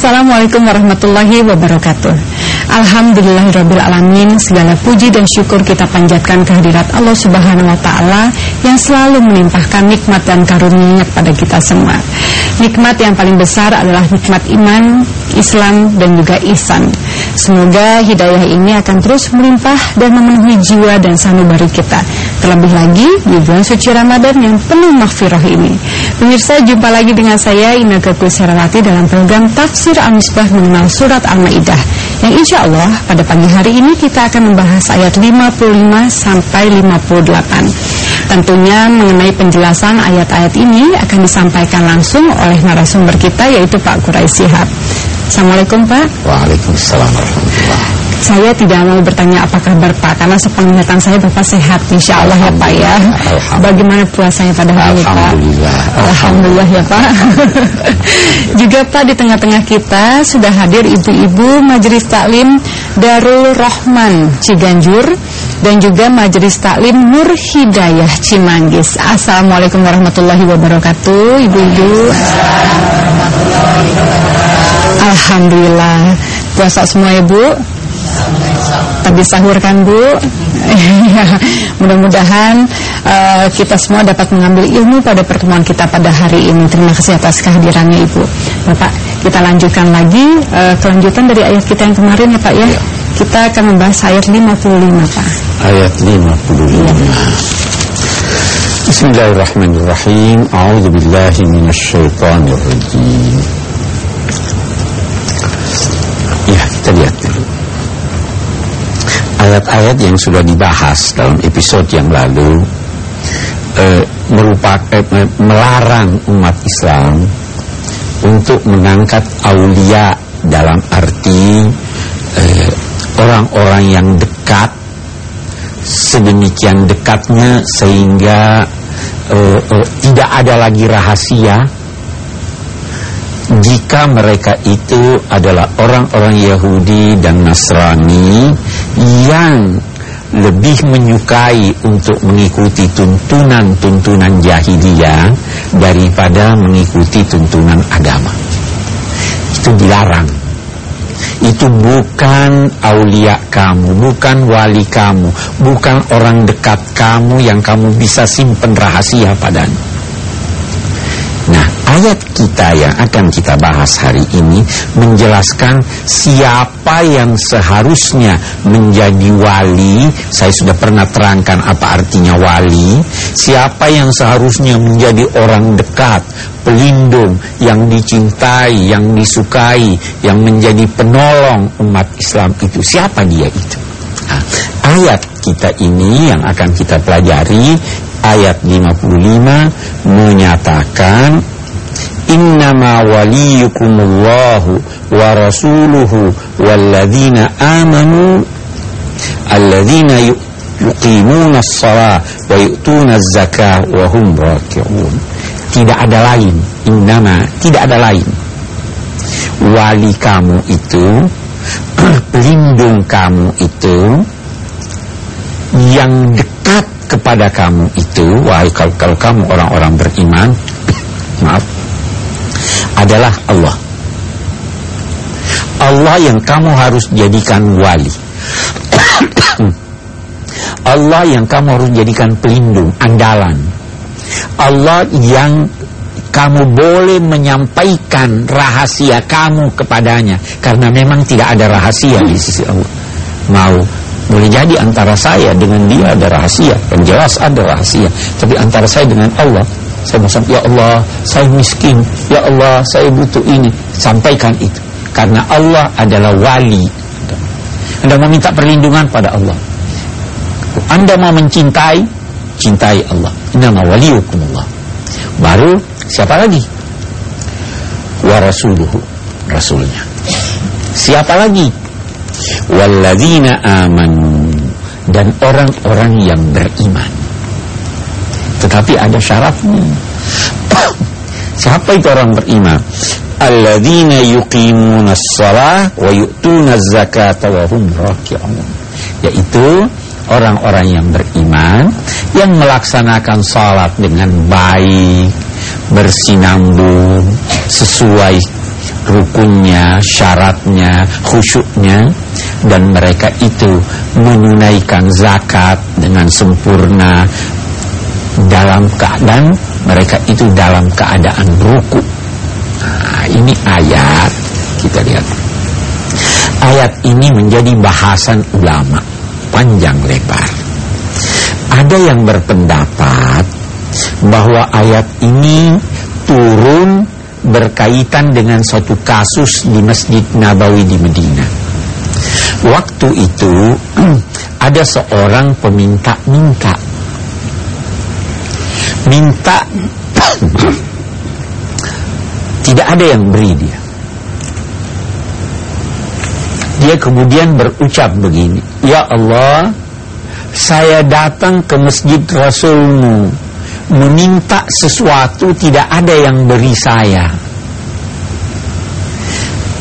Assalamualaikum warahmatullahi wabarakatuh. Alhamdulillahirrabbilalamin Segala puji dan syukur kita panjatkan kehadirat Allah subhanahu wa ta'ala Yang selalu menimpahkan nikmat dan karunia kepada kita semua. Nikmat yang paling besar adalah nikmat iman, Islam, dan juga ihsan. Semoga hidayah ini akan terus melimpah dan memenuhi jiwa dan sanubari kita Terlebih lagi di bulan suci Ramadan yang penuh maghfirah ini. Pemirsa jumpa lagi dengan saya Inaka Kusyarawati dalam program Tafsir Al-Misbah mengenal surat Al-Ma'idah. Yang insya Allah pada pagi hari ini kita akan membahas ayat 55 sampai 58 Tentunya mengenai penjelasan ayat-ayat ini akan disampaikan langsung oleh narasumber kita yaitu Pak Kurai Sihab Assalamualaikum Pak. Waalaikumsalam warahmatullahi saya tidak mau bertanya apa kabar Pak Karena sepenglihatan saya Bapak sehat Insya Allah ya Pak ya. Bagaimana puasanya pada hari ini Pak? Alhamdulillah. Alhamdulillah ya Pak. Juga Pak di tengah-tengah kita Sudah hadir ibu-ibu Majelis Taklim Darul Rahman Ciganjur Dan juga Majelis Taklim Nur Hidayah Cimanggis. Assalamualaikum warahmatullahi wabarakatuh Ibu-ibu. Alhamdulillah. Puasa semua ibu Tadi sahur kan Bu? Mudah-mudahan uh, kita semua dapat mengambil ilmu pada pertemuan kita pada hari ini. Terima kasih atas kehadirannya Ibu. Bapak kita lanjutkan lagi uh, Kelanjutan dari ayat kita yang kemarin ya Pak ya, ya. Kita akan membahas ayat 55 Pak. Ayat 55 ya. Bismillahirrahmanirrahim. A'udhu billahi minasyaitanirrajim Ya kita lihat ayat-ayat yang sudah dibahas dalam episode yang lalu eh, merupakan eh, melarang umat Islam untuk mengangkat aulia dalam arti eh, orang-orang eh, yang dekat sedemikian dekatnya sehingga eh, eh, tidak ada lagi rahasia. Jika mereka itu adalah orang-orang Yahudi dan Nasrani yang lebih menyukai untuk mengikuti tuntunan-tuntunan jahiliyah daripada mengikuti tuntunan agama. Itu dilarang. Itu bukan aulia kamu, bukan wali kamu, bukan orang dekat kamu yang kamu bisa simpen rahasia padanya. Ayat kita yang akan kita bahas hari ini menjelaskan siapa yang seharusnya menjadi wali. Saya sudah pernah terangkan apa artinya wali. Siapa yang seharusnya menjadi orang dekat, pelindung, yang dicintai, yang disukai, yang menjadi penolong umat Islam itu. Siapa dia itu? Nah, ayat kita ini yang akan kita pelajari ayat 55 menyatakan innama waliyukumullahu wa rasuluhu walladzina amanu alladzina yuqimuna as-salah wa yu'tuna az-zakah wa hum raki'un tidak ada lain. innama tidak ada lain. Wali kamu itu pelindung kamu itu yang dekat kepada kamu itu wahai kalau, kamu orang-orang beriman. Maaf adalah Allah. Allah yang kamu harus jadikan wali. Allah yang kamu harus jadikan pelindung andalan. Allah yang kamu boleh menyampaikan rahasia kamu kepadanya. Karena memang tidak ada rahasia di sisi Allah. Mau boleh jadi antara saya dengan dia ada rahasia. Yang jelas ada rahasia. Tapi antara saya dengan Allah Saya mau Ya Allah saya miskin. Ya Allah saya butuh ini. Sampaikan itu. Karena Allah adalah wali. Anda mau minta perlindungan pada Allah. Anda mau mencintai Cintai Allah. Nama waliukumullah Baru siapa lagi? Wa rasuluhu Rasulnya. Siapa lagi? Walladzina amanu. Dan orang-orang yang beriman. Tetapi ada syaratnya. Siapa itu orang beriman? Alladzina yuqimuna shalah wa yu'tuna zakata wa hum raki'un. Yaitu orang-orang yang beriman yang melaksanakan salat dengan baik, bersinambung, sesuai rukunnya, syaratnya, khusyuknya dan mereka itu menunaikan zakat dengan sempurna dalam keadaan mereka itu dalam keadaan ruku. Nah, ini ayat kita lihat. Ayat ini menjadi bahasan ulama panjang lebar. Ada yang berpendapat bahwa ayat ini turun berkaitan dengan suatu kasus di Masjid Nabawi di Medina. Waktu itu ada seorang peminta-minta. Minta tidak ada yang beri dia. Dia kemudian berucap begini, Ya Allah, saya datang ke masjid Rasulmu meminta sesuatu tidak ada yang beri saya.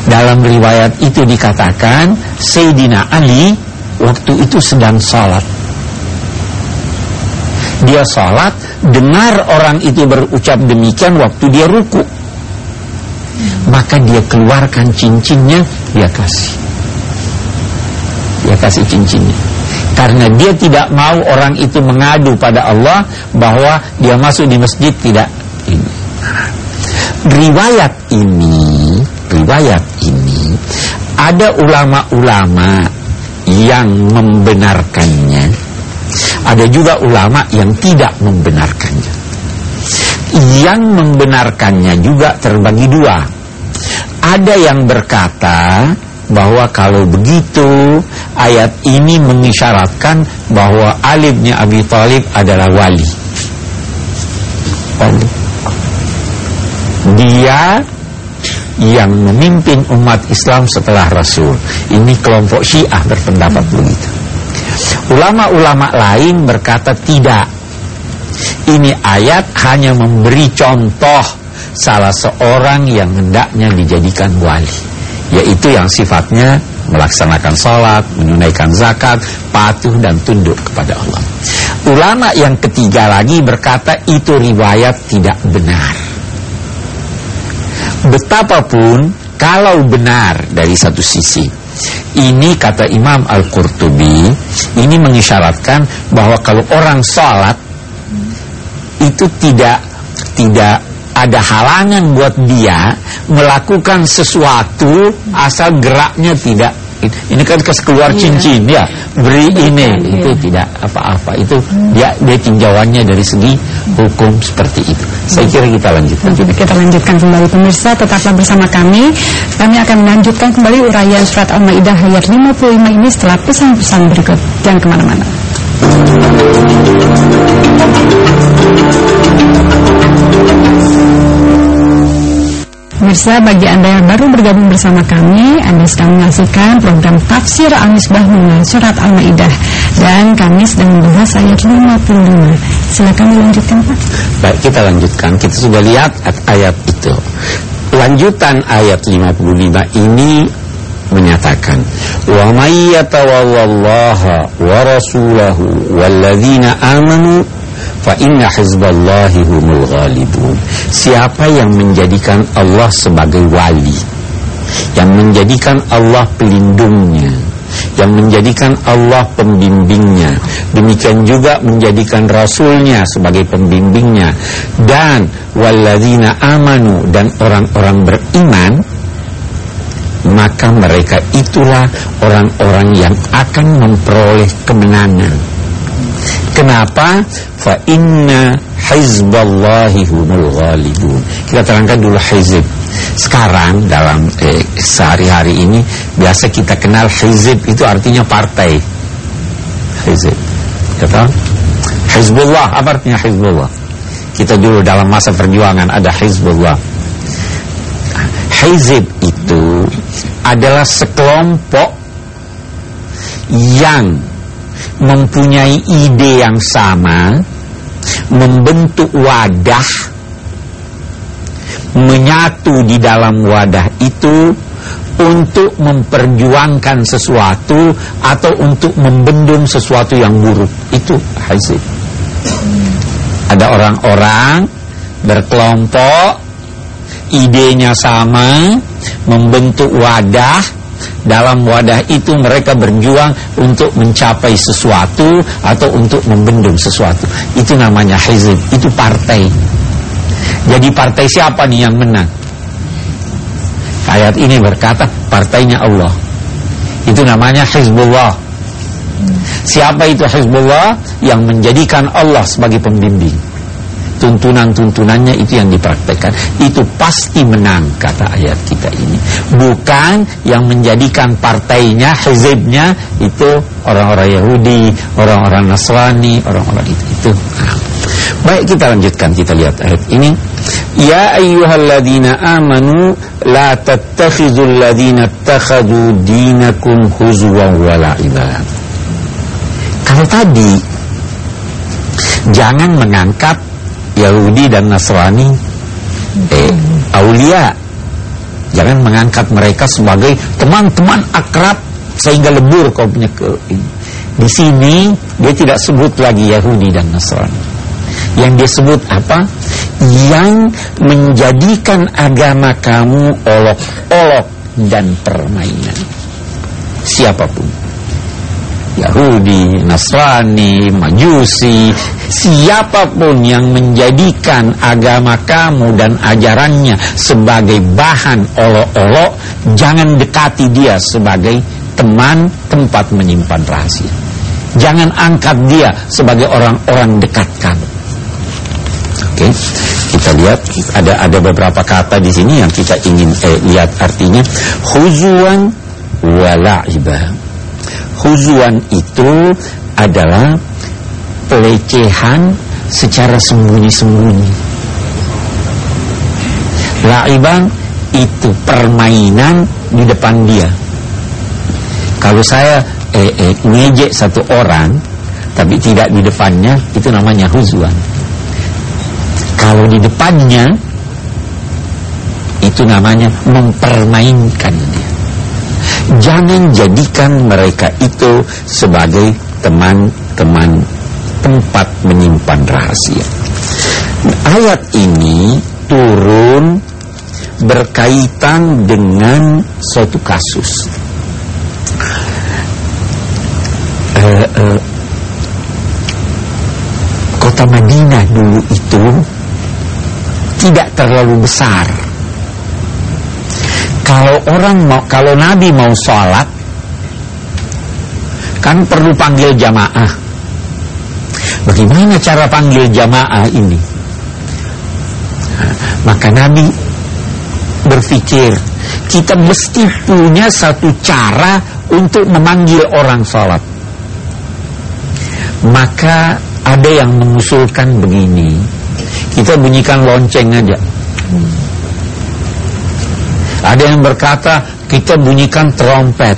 Dalam riwayat itu dikatakan Sayyidina Ali waktu itu sedang sholat. Dia sholat, dengar orang itu berucap demikian waktu dia ruku. Maka dia keluarkan cincinnya, dia kasih. Dia kasih cincinnya. Karena dia tidak mau orang itu mengadu pada Allah bahwa dia masuk di masjid tidak ini. Riwayat ini, riwayat ini ada ulama-ulama yang membenarkannya. Ada juga ulama yang tidak membenarkannya. Yang membenarkannya juga terbagi dua. Ada yang berkata bahwa kalau begitu ayat ini mengisyaratkan bahwa Ali Abi Thalib adalah wali. Dia yang memimpin umat Islam setelah Rasul. Ini kelompok Syiah berpendapat begitu. Ulama-ulama lain berkata tidak. Ini ayat hanya memberi contoh salah seorang yang hendaknya dijadikan wali yaitu yang sifatnya melaksanakan sholat, menunaikan zakat, patuh dan tunduk kepada Allah. Ulama yang ketiga lagi berkata itu riwayat tidak benar. Betapapun kalau benar dari satu sisi, ini kata Imam Al-Qurtubi, ini mengisyaratkan bahwa kalau orang sholat itu tidak tidak ada halangan buat dia melakukan sesuatu asal geraknya tidak ini kan kes keluar iya. cincin ya. Beri ini. iya. itu tidak apa-apa. Itu hmm. dia dia tinjauannya dari segi hukum seperti itu. Saya kira kita lanjutkan. Kita lanjutkan kembali. Pemirsa tetaplah bersama kami. Kami akan melanjutkan kembali uraian surat al-maidah ayat 55 ini setelah pesan-pesan berikut. Jangan ke mana-mana Pemirsa, bagi Anda yang baru bergabung bersama kami, Anda sedang menyaksikan program Tafsir Al-Misbah mengenai Surat Al-Maidah dan kami sedang membahas ayat 55. Silakan dilanjutkan, Pak. Baik, kita lanjutkan. Kita sudah lihat ayat itu. Lanjutan ayat 55 ini menyatakan wa may yatawallaha wa rasulahu walladzina amanu fa inna hizballahi humul ghalibun. Siapa yang menjadikan Allah sebagai wali yang menjadikan Allah pelindungnya yang menjadikan Allah pembimbingnya demikian juga menjadikan rasulnya sebagai pembimbingnya dan walladzina amanu dan orang-orang beriman maka mereka itulah orang-orang yang akan memperoleh kemenangan Kenapa? Fa inna hizballahi humul ghalibun. Kita terangkan dulu hizib. Sekarang dalam eh, sehari-hari ini biasa kita kenal hizib itu artinya partai. Hizib. Kata Hizbullah apa artinya Hizbullah? Kita dulu dalam masa perjuangan ada Hizbullah. Hizib itu adalah sekelompok yang mempunyai ide yang sama, membentuk wadah, menyatu di dalam wadah itu untuk memperjuangkan sesuatu atau untuk membendung sesuatu yang buruk. Itu hasil. Ada orang-orang berkelompok idenya sama, membentuk wadah, dalam wadah itu mereka berjuang untuk mencapai sesuatu atau untuk membendung sesuatu. Itu namanya hizib, itu partai. Jadi partai siapa nih yang menang? Ayat ini berkata partainya Allah. Itu namanya Hizbullah. Siapa itu Hizbullah? Yang menjadikan Allah sebagai pembimbing tuntunan-tuntunannya itu yang dipraktekkan. Itu pasti menang kata ayat kita ini. Bukan yang menjadikan partainya hizibnya itu orang-orang Yahudi orang-orang Nasrani orang-orang itu itu. Baik kita lanjutkan. Kita lihat ayat ini. Ya ayyuhalladzina amanu la tattakhizul ladzina takhadu dinakum huzwan wa la'iba. Kalau tadi jangan mengangkat Yahudi dan Nasrani eh, Aulia Jangan mengangkat mereka sebagai teman-teman akrab Sehingga lebur kau punya ke ini. Di sini dia tidak sebut lagi Yahudi dan Nasrani Yang dia sebut apa? Yang menjadikan agama kamu olok-olok dan permainan Siapa pun Yahudi, Nasrani, Majusi, siapa pun yang menjadikan agama kamu dan ajarannya sebagai bahan olok-olok, jangan dekati dia sebagai teman tempat menyimpan rahasia. Jangan angkat dia sebagai orang-orang dekat kamu. Oke, okay. kita lihat ada ada beberapa kata di sini yang kita ingin eh, lihat artinya. Huzuan wala'ibah Huzuan itu adalah pelecehan secara sembunyi-sembunyi. Laiban itu permainan di depan dia. Kalau saya eh, eh, ngejek satu orang tapi tidak di depannya itu namanya huzuan. Kalau di depannya itu namanya mempermainkan. Jangan jadikan mereka itu sebagai teman-teman tempat menyimpan rahasia. Ayat ini turun berkaitan dengan suatu kasus. Uh, uh, kota Madinah dulu itu tidak terlalu besar kalau orang mau kalau Nabi mau sholat kan perlu panggil jamaah. Bagaimana cara panggil jamaah ini? maka Nabi berpikir kita mesti punya satu cara untuk memanggil orang sholat. Maka ada yang mengusulkan begini, kita bunyikan lonceng aja. Ada yang berkata kita bunyikan trompet.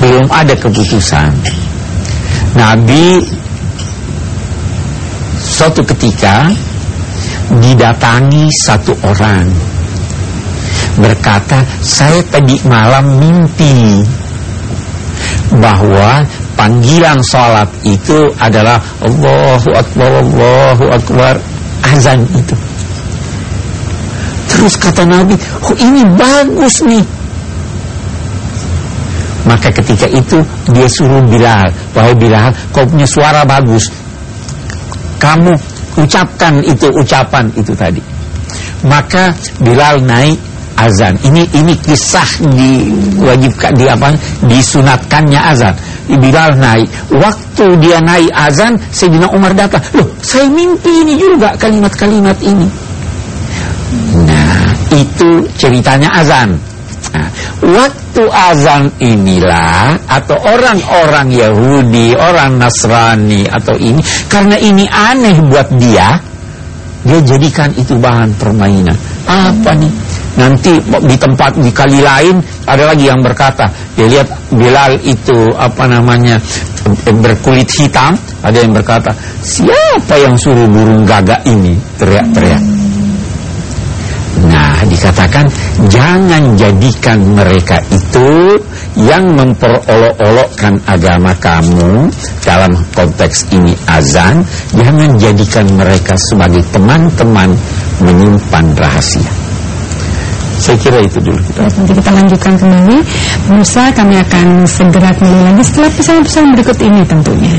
Belum ada keputusan. Nabi suatu ketika didatangi satu orang berkata, "Saya tadi malam mimpi bahwa panggilan sholat itu adalah Allahu Akbar, Allahu Akbar, azan itu." Terus kata Nabi, oh ini bagus nih. Maka ketika itu dia suruh Bilal, bahwa Bilal kau punya suara bagus. Kamu ucapkan itu ucapan itu tadi. Maka Bilal naik azan. Ini ini kisah diwajibkan di apa? Disunatkannya azan. Bilal naik. Waktu dia naik azan, Sayyidina Umar datang. Loh, saya mimpi ini juga kalimat-kalimat ini. Itu ceritanya azan. Nah, waktu azan inilah atau orang-orang Yahudi, orang Nasrani atau ini karena ini aneh buat dia, dia jadikan itu bahan permainan. Apa nih? Nanti di tempat di kali lain ada lagi yang berkata, dia lihat Bilal itu apa namanya berkulit hitam, ada yang berkata, siapa yang suruh burung gagak ini teriak-teriak? Dikatakan jangan jadikan mereka itu yang memperolok-olokkan agama kamu. Dalam konteks ini azan jangan jadikan mereka sebagai teman-teman menyimpan rahasia. Saya kira itu dulu kita. nanti kita lanjutkan kembali. Pemirsa kami akan segera kembali lagi setelah pesan-pesan berikut ini tentunya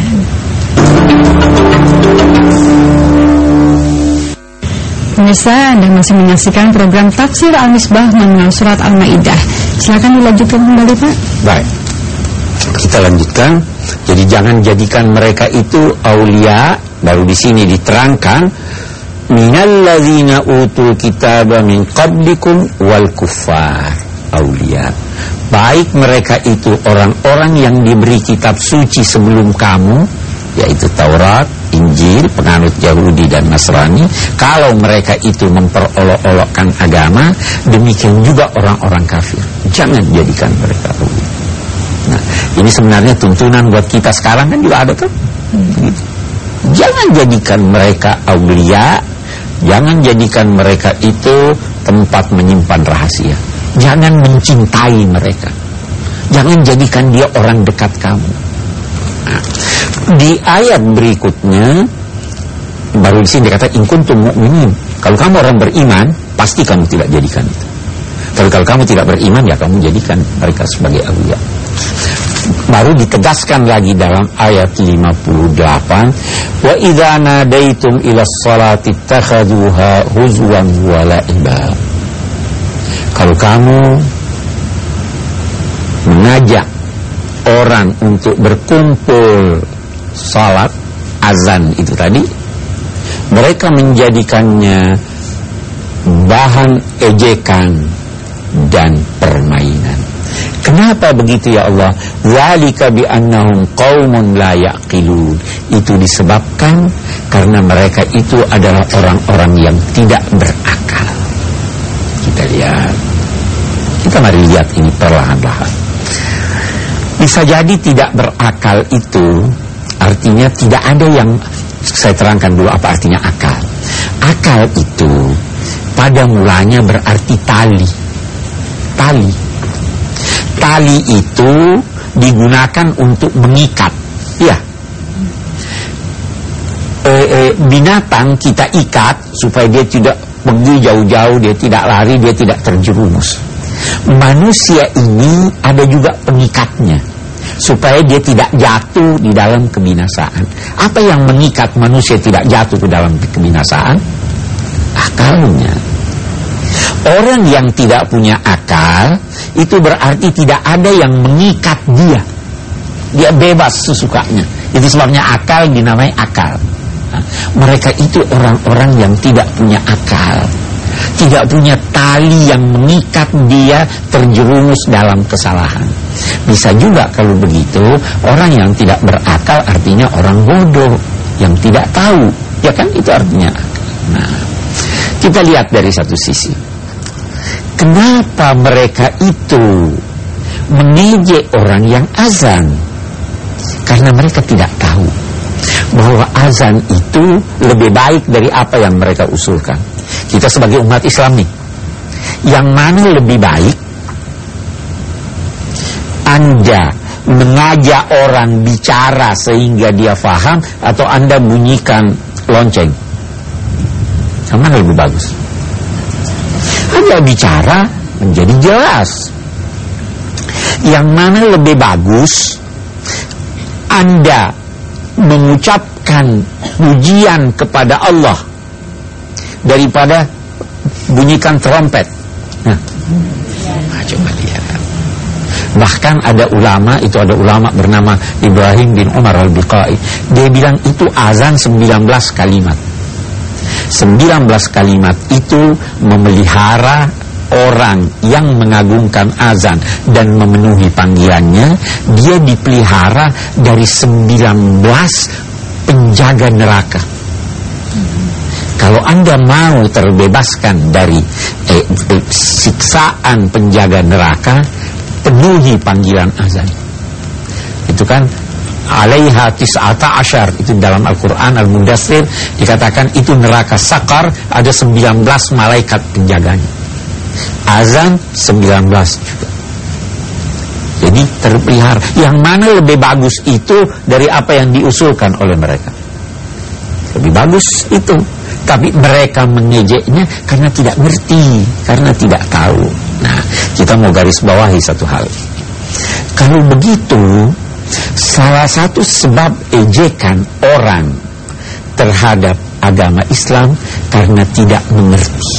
Pemirsa, Anda masih menyaksikan program Tafsir Al-Misbah mengenal surat Al-Maidah. Silakan dilanjutkan kembali, Pak. Baik. Kita lanjutkan. Jadi jangan jadikan mereka itu aulia, baru di sini diterangkan minalladzina utul kitaba min qablikum wal kuffar aulia. Baik mereka itu orang-orang yang diberi kitab suci sebelum kamu, yaitu Taurat, Injil, penganut Yahudi dan Nasrani, kalau mereka itu memperolok-olokkan agama, demikian juga orang-orang kafir. Jangan jadikan mereka rugi. Nah, ini sebenarnya tuntunan buat kita sekarang kan juga ada kan? Jangan jadikan mereka aulia, jangan jadikan mereka itu tempat menyimpan rahasia. Jangan mencintai mereka. Jangan jadikan dia orang dekat kamu. Nah, di ayat berikutnya baru di sini dikatakan in kuntum mu'minin. Kalau kamu orang beriman, pasti kamu tidak jadikan. Tapi kalau kamu tidak beriman, ya kamu jadikan mereka sebagai awliya. Baru ditegaskan lagi dalam ayat 58, wa idza nadaitum ila sholati takhaduha huzwan wa la'iba. Kalau kamu mengajak orang untuk berkumpul salat azan itu tadi mereka menjadikannya bahan ejekan dan permainan. Kenapa begitu ya Allah? Zalika bi annahum qaumun la yaqilun. Itu disebabkan karena mereka itu adalah orang-orang yang tidak berakal. Kita lihat. Kita mari lihat ini perlahan-lahan. Bisa jadi tidak berakal itu Artinya tidak ada yang saya terangkan dulu apa artinya akal. Akal itu pada mulanya berarti tali. Tali. Tali itu digunakan untuk mengikat. Ya. E, e, binatang kita ikat supaya dia tidak pergi jauh-jauh, dia tidak lari, dia tidak terjerumus. Manusia ini ada juga pengikatnya supaya dia tidak jatuh di dalam kebinasaan. Apa yang mengikat manusia tidak jatuh ke dalam kebinasaan? Akalnya. Orang yang tidak punya akal itu berarti tidak ada yang mengikat dia. Dia bebas sesukanya. Itu sebabnya akal dinamai akal. mereka itu orang-orang yang tidak punya akal tidak punya tali yang mengikat dia terjerumus dalam kesalahan. Bisa juga kalau begitu, orang yang tidak berakal artinya orang bodoh, yang tidak tahu. Ya kan itu artinya Nah, kita lihat dari satu sisi. Kenapa mereka itu mengejek orang yang azan? Karena mereka tidak tahu bahwa azan itu lebih baik dari apa yang mereka usulkan. Kita sebagai umat Islam nih Yang mana lebih baik? Anda mengajak orang bicara sehingga dia faham Atau Anda bunyikan lonceng? Yang mana lebih bagus? Anda bicara menjadi jelas. Yang mana lebih bagus? Anda mengucapkan pujian kepada Allah daripada bunyikan trompet. Nah, nah coba lihat. Bahkan ada ulama, itu ada ulama bernama Ibrahim bin Umar al-Biqai. Dia bilang itu azan 19 kalimat. 19 kalimat itu memelihara orang yang mengagungkan azan dan memenuhi panggilannya, dia dipelihara dari 19 penjaga neraka. Kalau Anda mau terbebaskan dari eh, siksaan penjaga neraka, penuhi panggilan azan. Itu kan alaiha tis'ata asyar itu dalam Al-Quran Al-Mudassir dikatakan itu neraka sakar ada 19 malaikat penjaganya azan 19 juga Jadi terpelihara. Yang mana lebih bagus itu dari apa yang diusulkan oleh mereka. Lebih bagus itu. Tapi mereka mengejeknya karena tidak ngerti, karena tidak tahu. Nah, kita mau garis bawahi satu hal. Kalau begitu, salah satu sebab ejekan orang terhadap agama Islam karena tidak mengerti.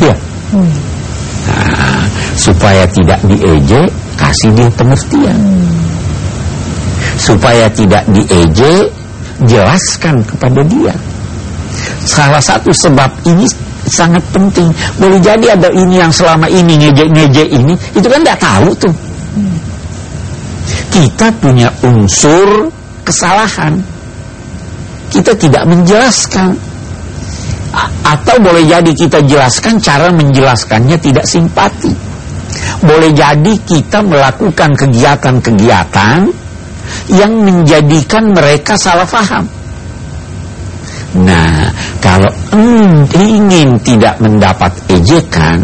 Ya. Nah, supaya tidak diejek, kasih dia pengertian. Supaya tidak diejek, jelaskan kepada dia. Salah satu sebab ini sangat penting. Boleh jadi ada ini yang selama ini ngejek-ngejek ini, itu kan tidak tahu tuh. Kita punya unsur kesalahan. Kita tidak menjelaskan. A atau boleh jadi kita jelaskan cara menjelaskannya tidak simpati. Boleh jadi kita melakukan kegiatan-kegiatan yang menjadikan mereka salah faham. Nah, kalau ingin tidak mendapat ejekan,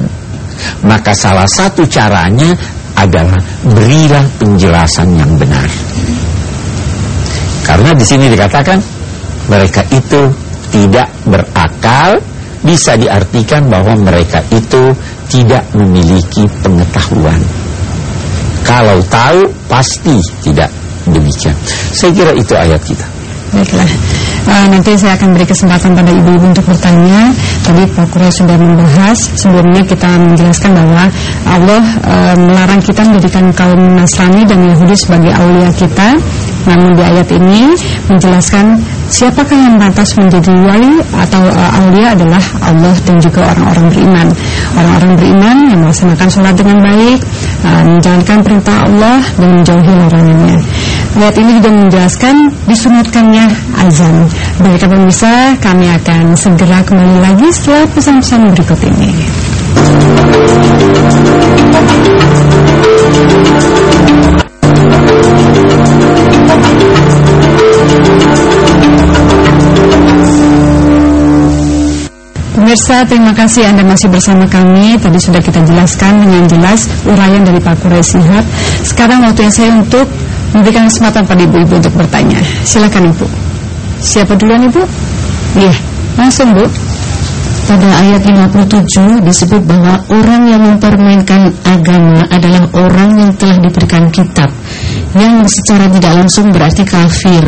maka salah satu caranya adalah berilah penjelasan yang benar. Karena di sini dikatakan mereka itu tidak berakal, bisa diartikan bahwa mereka itu tidak memiliki pengetahuan. Kalau tahu pasti tidak demikian. Saya kira itu ayat kita. Baiklah, uh, nanti saya akan beri kesempatan pada ibu-ibu untuk bertanya. Tadi Pak Kura sudah membahas. Sebelumnya kita menjelaskan bahwa Allah uh, melarang kita menjadikan kaum Nasrani dan Yahudi sebagai aulia kita. Namun di ayat ini menjelaskan siapakah yang pantas menjadi wali atau uh, aulia adalah Allah dan juga orang-orang beriman. Orang-orang beriman yang melaksanakan sholat dengan baik, uh, menjalankan perintah Allah dan menjauhi larangannya. Ayat ini juga menjelaskan disunatkannya azan. Baik pemirsa, kami akan segera kembali lagi setelah pesan-pesan berikut ini. Pemirsa, terima kasih Anda masih bersama kami. Tadi sudah kita jelaskan dengan jelas uraian dari Pak Kurai Sihab. Sekarang waktunya saya untuk memberikan kesempatan pada ibu-ibu untuk bertanya. Silakan Ibu. Siapa duluan Ibu? Iya, langsung Bu. Pada ayat 57 disebut bahwa orang yang mempermainkan agama adalah orang yang telah diberikan kitab yang secara tidak langsung berarti kafir.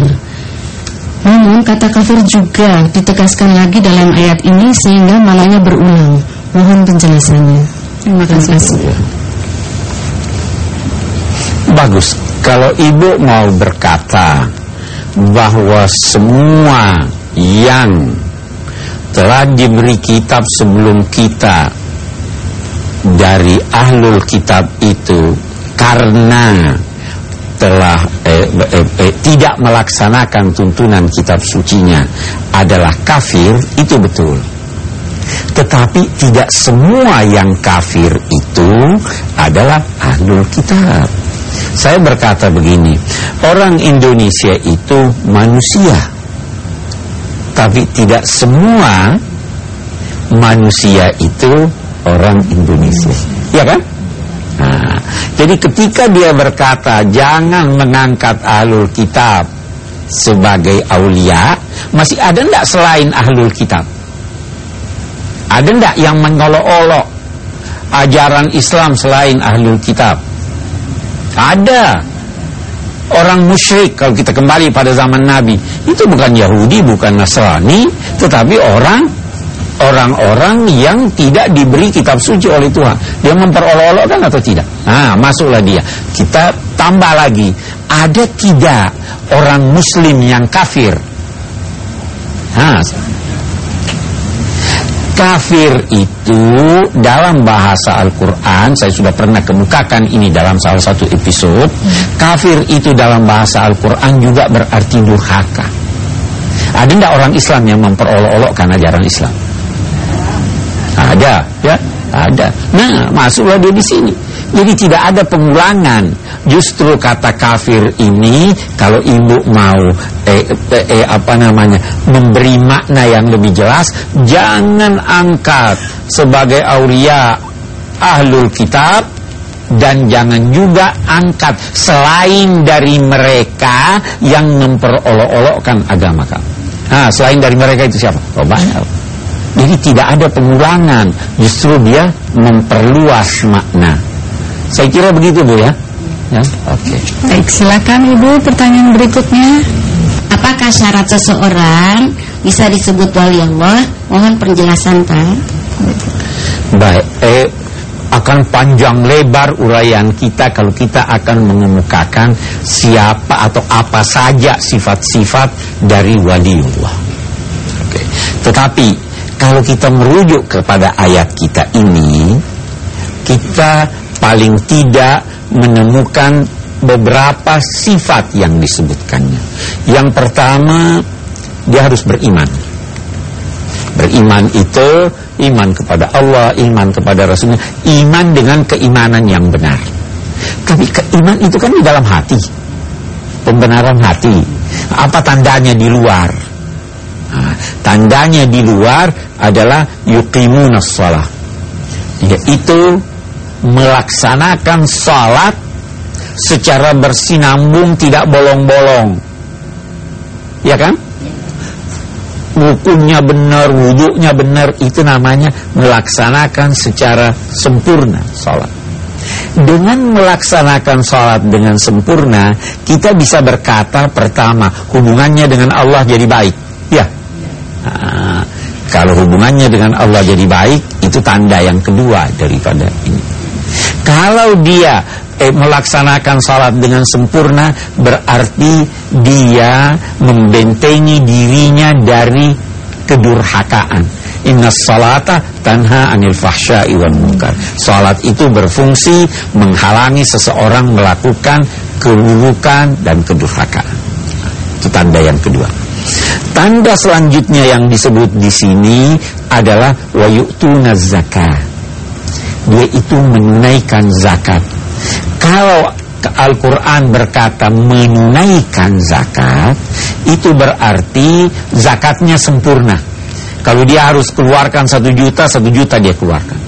Namun kata kafir juga ditegaskan lagi dalam ayat ini sehingga malahnya berulang. Mohon penjelasannya. Terima kasih. Terima kasih. Bagus. Kalau ibu mau berkata bahwa semua yang telah diberi kitab sebelum kita dari ahlul kitab itu karena telah eh, eh, eh, tidak melaksanakan tuntunan kitab sucinya adalah kafir itu betul. Tetapi tidak semua yang kafir itu adalah ahlul kitab saya berkata begini orang Indonesia itu manusia tapi tidak semua manusia itu orang Indonesia. Ya kan? Nah, jadi ketika dia berkata jangan mengangkat ahlul kitab sebagai aulia, masih ada enggak selain ahlul kitab? Ada enggak yang mengolok-olok ajaran Islam selain ahlul kitab? Ada. Orang musyrik kalau kita kembali pada zaman Nabi itu bukan Yahudi bukan Nasrani tetapi orang orang-orang yang tidak diberi kitab suci oleh Tuhan. Dia memperolok-olokkan atau tidak? Nah masuklah dia. Kita tambah lagi. Ada tidak orang muslim yang kafir? Nah Kafir itu dalam bahasa Al-Quran Saya sudah pernah kemukakan ini dalam salah satu episode Kafir itu dalam bahasa Al-Quran juga berarti durhaka Ada tidak orang Islam yang memperolok-olokkan ajaran Islam? Ada, ya, ada. Nah, masuklah dia di sini. Jadi tidak ada pengulangan. Justru kata kafir ini kalau ibu mau eh, eh, eh, apa namanya memberi makna yang lebih jelas, jangan angkat sebagai aulia ahlul kitab dan jangan juga angkat selain dari mereka yang memperolok-olokkan agama kamu. Nah, selain dari mereka itu siapa? Oh banyak. Jadi tidak ada pengulangan, justru dia memperluas makna. Saya kira begitu Bu ya. Ya, oke. Okay. Baik, silakan Ibu pertanyaan berikutnya. Apakah syarat seseorang bisa disebut wali Allah? Mohon penjelasan Pak. Baik, eh akan panjang lebar uraian kita kalau kita akan mengemukakan siapa atau apa saja sifat-sifat dari waliullah. Oke. Tetapi kalau kita merujuk kepada ayat kita ini, kita paling tidak menemukan beberapa sifat yang disebutkannya. Yang pertama, dia harus beriman. Beriman itu iman kepada Allah, iman kepada Rasulnya, iman dengan keimanan yang benar. Tapi keiman itu kan di dalam hati, pembenaran hati. Apa tandanya di luar? Nah, tandanya di luar adalah yuqimunas shalah. Yaitu melaksanakan salat secara bersinambung tidak bolong-bolong. Ya kan? rukunnya benar, wuduknya benar, itu namanya melaksanakan secara sempurna sholat. Dengan melaksanakan sholat dengan sempurna, kita bisa berkata pertama, hubungannya dengan Allah jadi baik. Ya. Nah, kalau hubungannya dengan Allah jadi baik, itu tanda yang kedua daripada ini. Kalau dia eh, melaksanakan salat dengan sempurna berarti dia membentengi dirinya dari kedurhakaan. Inna salata tanha anil fahsya'i wal munkar. Salat itu berfungsi menghalangi seseorang melakukan keburukan dan kedurhakaan. Itu tanda yang kedua. Tanda selanjutnya yang disebut di sini adalah wayu'tuna zakat. Dia itu menunaikan zakat. Kalau Al-Quran berkata menunaikan zakat Itu berarti zakatnya sempurna. Kalau dia harus keluarkan satu juta Satu juta dia keluarkan.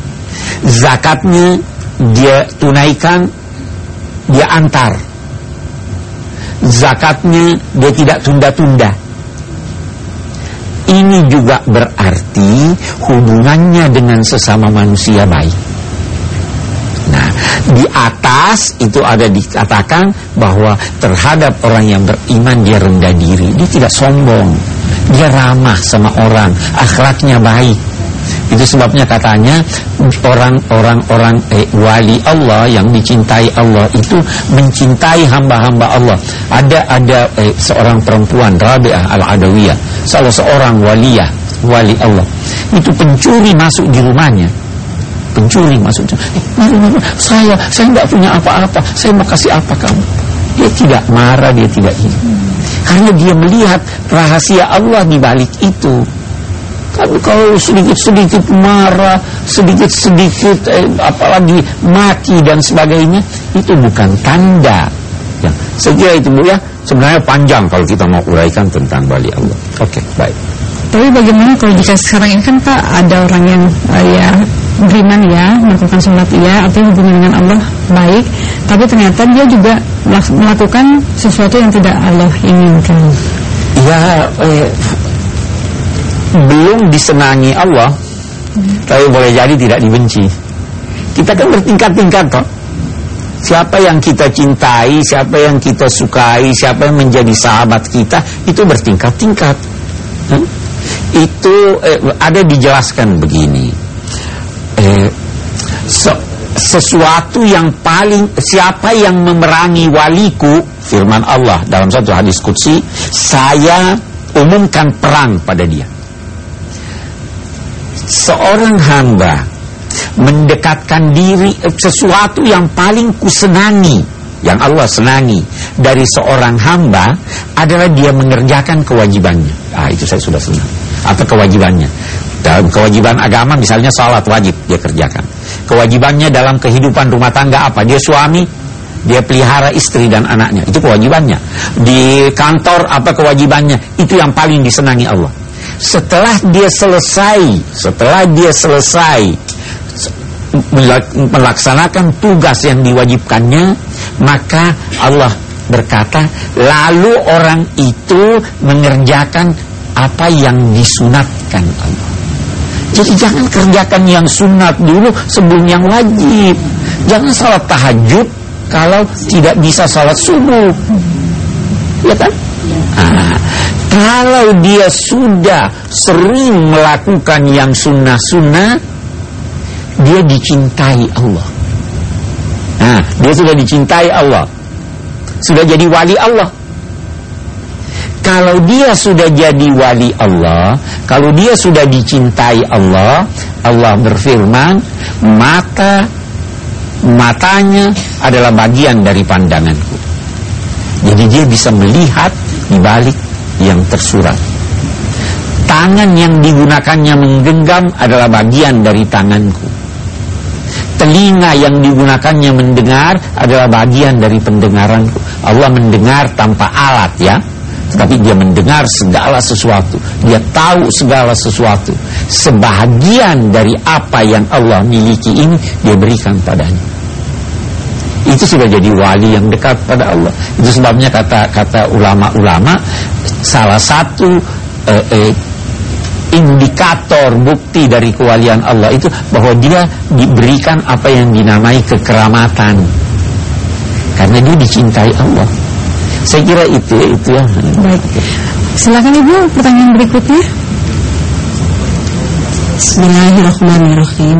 Zakatnya dia tunaikan Dia antar. Zakatnya dia tidak tunda-tunda. Ini juga berarti Hubungannya dengan sesama manusia baik di atas itu ada dikatakan bahwa terhadap orang yang beriman dia rendah diri, dia tidak sombong, dia ramah sama orang, akhlaknya baik. Itu sebabnya katanya orang-orang orang eh, wali Allah yang dicintai Allah itu mencintai hamba-hamba Allah. Ada ada eh, seorang perempuan Rabi'ah al-Adawiyah, salah seorang waliyah, wali Allah. Itu pencuri masuk di rumahnya pencuri maksudnya. Eh, saya saya nggak punya apa-apa. Saya mau kasih apa kamu? Dia tidak marah dia tidak ini. Karena dia melihat rahasia Allah di balik itu. Tapi kalau sedikit-sedikit marah sedikit-sedikit eh, apalagi mati dan sebagainya itu bukan tanda. Ya itu Bu ya. Sebenarnya panjang kalau kita mau uraikan tentang bali Allah. Oke okay, baik tapi bagaimana kalau jika sekarang ini kan Pak ada orang yang uh, ya beriman ya, melakukan sholat ya, artinya hubungan dengan Allah baik, tapi ternyata dia juga melakukan sesuatu yang tidak Allah inginkan. Ya, eh, belum disenangi Allah, hmm. tapi boleh jadi tidak dibenci. Kita kan bertingkat-tingkat kok. Siapa yang kita cintai, siapa yang kita sukai, siapa yang menjadi sahabat kita, itu bertingkat-tingkat. Hmm? Itu eh, ada dijelaskan begini eh, se sesuatu yang paling siapa yang memerangi waliku firman Allah dalam satu hadis kutsi saya umumkan perang pada dia seorang hamba mendekatkan diri eh, sesuatu yang paling kusenangi yang Allah senangi dari seorang hamba adalah dia mengerjakan kewajibannya. Ah itu saya sudah senang. Atau kewajibannya. Dalam kewajiban agama misalnya salat wajib dia kerjakan. Kewajibannya dalam kehidupan rumah tangga apa? Dia suami, dia pelihara istri dan anaknya. Itu kewajibannya. Di kantor apa kewajibannya? Itu yang paling disenangi Allah. Setelah dia selesai, setelah dia selesai melaksanakan tugas yang diwajibkannya maka Allah berkata lalu orang itu mengerjakan apa yang disunatkan Allah. Jadi jangan kerjakan yang sunat dulu sebelum yang wajib. Jangan salat tahajud kalau tidak bisa salat subuh. Ya kan? Nah, kalau dia sudah sering melakukan yang sunnah-sunnah dia dicintai Allah. Nah, dia sudah dicintai Allah. Sudah jadi wali Allah. Kalau dia sudah jadi wali Allah, kalau dia sudah dicintai Allah, Allah berfirman, mata matanya adalah bagian dari pandanganku. Jadi dia bisa melihat di balik yang tersurat. Tangan yang digunakannya menggenggam adalah bagian dari tanganku. Telinga yang digunakannya mendengar adalah bagian dari pendengaranku. Allah mendengar tanpa alat ya. Tapi dia mendengar segala sesuatu. Dia tahu segala sesuatu. Sebahagian dari apa yang Allah miliki ini dia berikan padanya. Itu sudah jadi wali yang dekat pada Allah. Itu sebabnya kata kata ulama-ulama salah satu eh, eh, indikator bukti dari kewalian Allah itu bahwa dia diberikan apa yang dinamai kekeramatan karena dia dicintai Allah saya kira itu itu ya baik. Silakan ibu pertanyaan berikutnya. Bismillahirrahmanirrahim.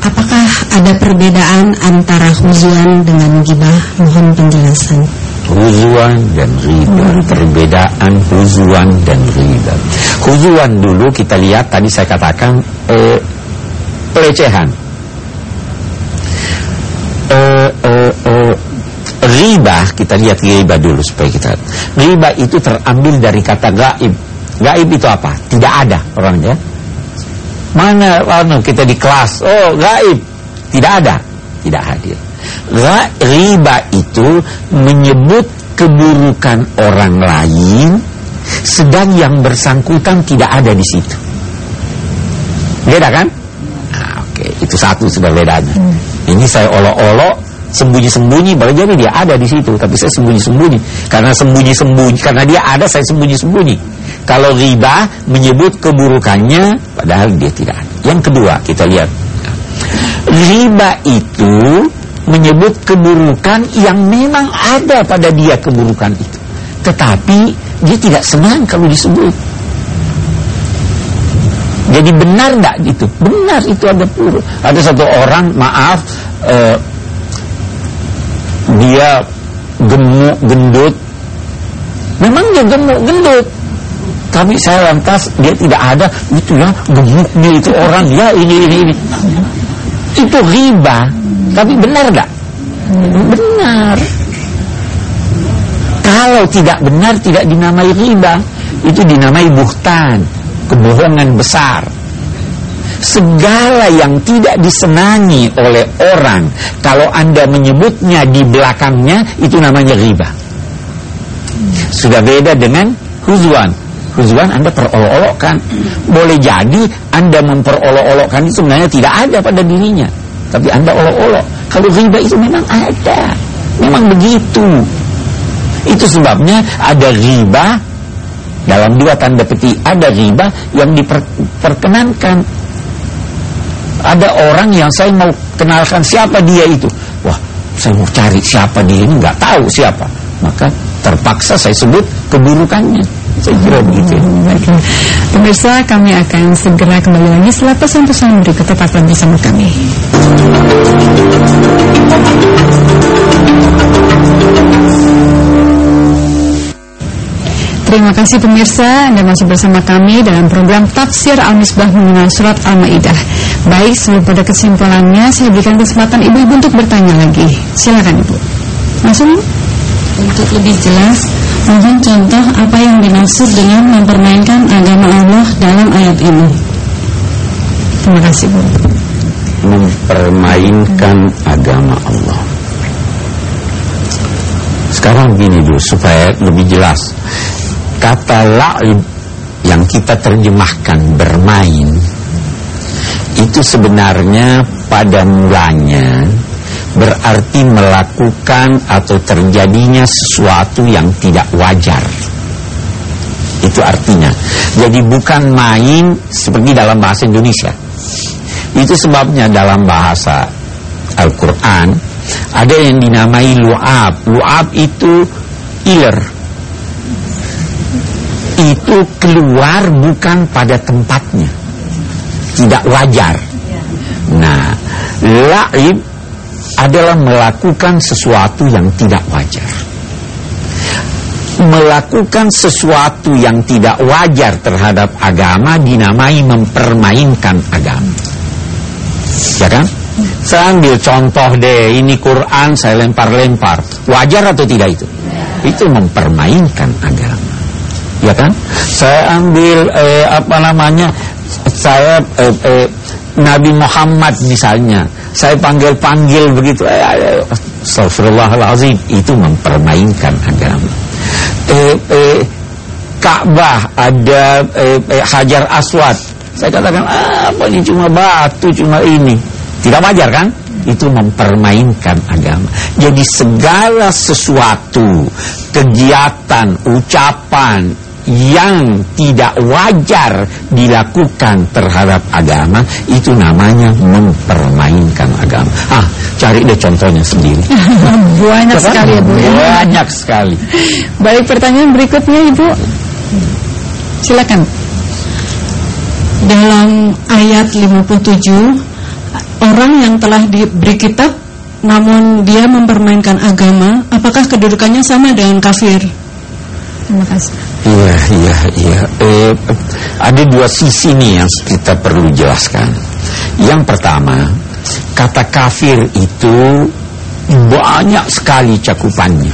Apakah ada perbedaan antara huzuan dengan gibah? Mohon penjelasan. Huzuan dan riba Perbedaan huzuan dan riba Huzuan dulu kita lihat Tadi saya katakan eh, Pelecehan. Eh, eh, eh, Riba Kita lihat riba dulu supaya kita Riba itu terambil dari kata gaib Gaib itu apa? Tidak ada orangnya Mana mana kita di kelas Oh gaib Tidak ada Tidak hadir riba itu menyebut keburukan orang lain sedang yang bersangkutan tidak ada di situ. Beda kan? Nah, oke, okay. itu satu sudah bedanya. Hmm. Ini saya olok-olok sembunyi-sembunyi boleh jadi dia ada di situ tapi saya sembunyi-sembunyi karena sembunyi-sembunyi karena dia ada saya sembunyi-sembunyi kalau riba menyebut keburukannya padahal dia tidak ada yang kedua kita lihat riba itu menyebut keburukan yang memang ada pada dia keburukan itu. Tetapi dia tidak senang kalau disebut. Jadi benar enggak gitu? Benar itu ada puru. Ada satu orang, maaf, eh, dia gemuk, gendut. Memang dia gemuk, gendut. Tapi saya lantas dia tidak ada itu ya gemuknya itu orang ya ini ini ini. Itu riba tapi benar gak? Benar. Kalau tidak benar tidak dinamai riba, itu dinamai buhtan, kebohongan besar. Segala yang tidak disenangi oleh orang, kalau Anda menyebutnya di belakangnya, itu namanya riba. Sudah beda dengan huzwan. Huzwan Anda perolok-olokkan. Boleh jadi Anda memperolok-olokkan itu sebenarnya tidak ada pada dirinya. Tapi anda olok-olok Kalau riba itu memang ada Memang begitu Itu sebabnya ada riba Dalam dua tanda peti Ada riba yang diperkenankan Ada orang yang saya mau kenalkan Siapa dia itu? Wah saya mau cari siapa dia ini nggak tahu siapa. Maka terpaksa saya sebut keburukannya. Saya kira begitu ya. Pemirsa kami akan segera kembali lagi. Setelah pesan-pesan berikut tetaplah bersama kami. Terima kasih pemirsa. Anda masih bersama kami dalam program Tafsir Al-Misbah mengenal Surat Al-Ma'idah Baik sebelum pada kesimpulannya Saya berikan kesempatan ibu-ibu untuk bertanya lagi Silakan ibu Langsung Untuk lebih jelas Mohon contoh apa yang dimaksud dengan mempermainkan agama Allah dalam ayat ini. Terima kasih Bu. Mempermainkan agama Allah. Sekarang begini dulu supaya lebih jelas. Kata la'ib yang kita terjemahkan bermain itu sebenarnya pada mulanya berarti melakukan atau terjadinya sesuatu yang tidak wajar. Itu artinya. Jadi bukan main seperti dalam bahasa Indonesia. Itu sebabnya dalam bahasa Al-Quran ada yang dinamai lu'ab. Lu'ab itu iler. Itu keluar bukan pada tempatnya. Tidak wajar. Nah, la'ib adalah melakukan sesuatu yang tidak wajar. Melakukan sesuatu yang tidak wajar terhadap agama dinamai mempermainkan agama. Ya kan? Saya ambil contoh deh, ini Quran saya lempar-lempar. Wajar atau tidak itu? Itu mempermainkan agama. Ya kan? Saya ambil eh, apa namanya? Saya eh, eh, Nabi Muhammad misalnya. Saya panggil-panggil begitu. Eh, eh, Astagfirullahaladzim. Itu mempermainkan agama. Eh, eh, Ka'bah ada eh, eh, Hajar Aswad. Saya katakan ah, apa ini? Cuma batu cuma ini. Tidak wajar kan? Itu mempermainkan agama. Jadi segala sesuatu kegiatan ucapan yang tidak wajar dilakukan terhadap agama itu namanya mempermainkan agama. Ah, cari deh contohnya sendiri. Banyak Coba? sekali ya Bu. ya. Banyak sekali. Baik pertanyaan berikutnya Ibu. Silakan. Dalam ayat 57 Orang yang telah diberi kitab Namun dia mempermainkan agama Apakah kedudukannya sama dengan kafir? Terima kasih. Iya, iya, iya. Eh, ada dua sisi nih yang kita perlu jelaskan. Yang pertama, kata kafir itu banyak sekali cakupannya.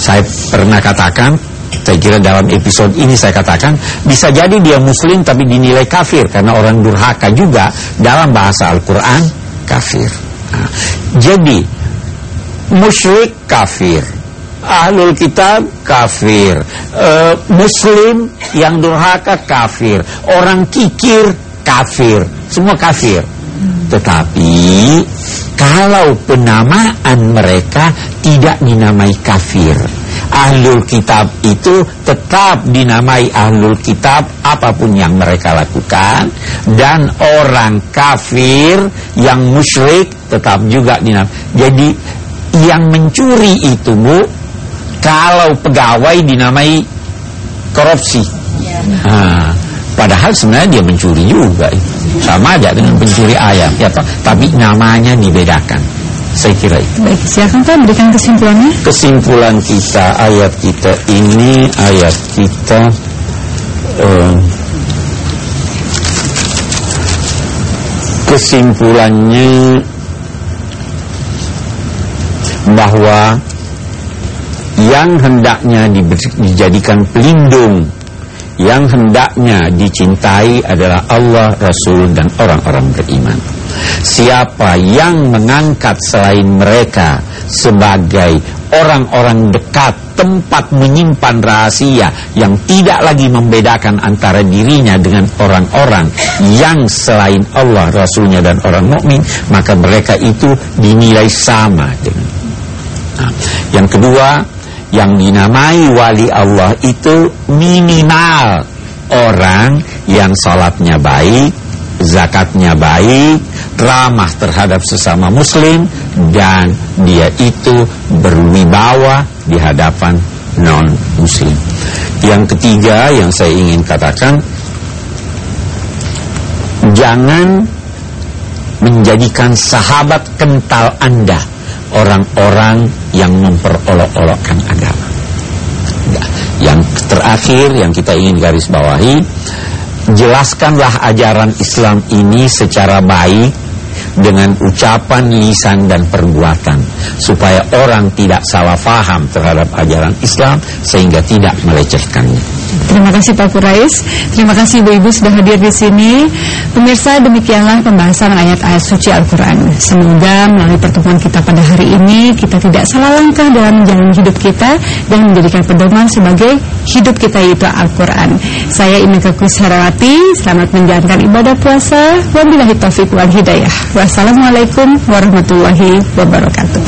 Saya pernah katakan, saya kira dalam episode ini saya katakan, bisa jadi dia muslim tapi dinilai kafir karena orang durhaka juga dalam bahasa Al-Quran kafir. Nah, jadi musyrik kafir, ahlul kitab kafir, Eh, muslim yang durhaka kafir, orang kikir kafir, semua kafir. Tetapi kalau penamaan mereka tidak dinamai kafir. Ahlul kitab itu tetap dinamai ahlul kitab apa pun yang mereka lakukan dan orang kafir yang musyrik tetap juga dinamai. Jadi yang mencuri itu Bu kalau pegawai dinamai korupsi. Nah, padahal sebenarnya dia mencuri juga. Sama aja dengan pencuri ayam, ya toh? Tapi namanya dibedakan. Saya kira itu. Baik, silakan Pak berikan kesimpulannya. Kesimpulan kita ayat kita ini ayat kita eh, kesimpulannya bahwa yang hendaknya dijadikan pelindung yang hendaknya dicintai adalah Allah, Rasul dan orang-orang beriman. Siapa yang mengangkat selain mereka sebagai orang-orang dekat tempat menyimpan rahasia yang tidak lagi membedakan antara dirinya dengan orang-orang yang selain Allah, Rasulnya dan orang mukmin, maka mereka itu dinilai sama dengan. Nah, yang kedua, yang dinamai wali Allah itu minimal orang yang salatnya baik, zakatnya baik, ramah terhadap sesama muslim dan dia itu berwibawa di hadapan non muslim. Yang ketiga yang saya ingin katakan jangan menjadikan sahabat kental Anda orang-orang yang memperolok-olokkan agama. Yang terakhir yang kita ingin garis bawahi, jelaskanlah ajaran Islam ini secara baik dengan ucapan, lisan dan perbuatan supaya orang tidak salah faham terhadap ajaran Islam sehingga tidak melecehkannya. Terima kasih Pak Kurais. Terima kasih Ibu-ibu sudah hadir di sini. Pemirsa, demikianlah pembahasan ayat-ayat suci Al-Qur'an. Semoga melalui pertemuan kita pada hari ini kita tidak salah langkah dalam menjalani hidup kita dan menjadikan pedoman sebagai hidup kita yaitu Al-Qur'an. Saya Ineke Kusharawati, selamat menjalankan ibadah puasa. Wabillahi taufiq wal hidayah. Wassalamualaikum warahmatullahi wabarakatuh.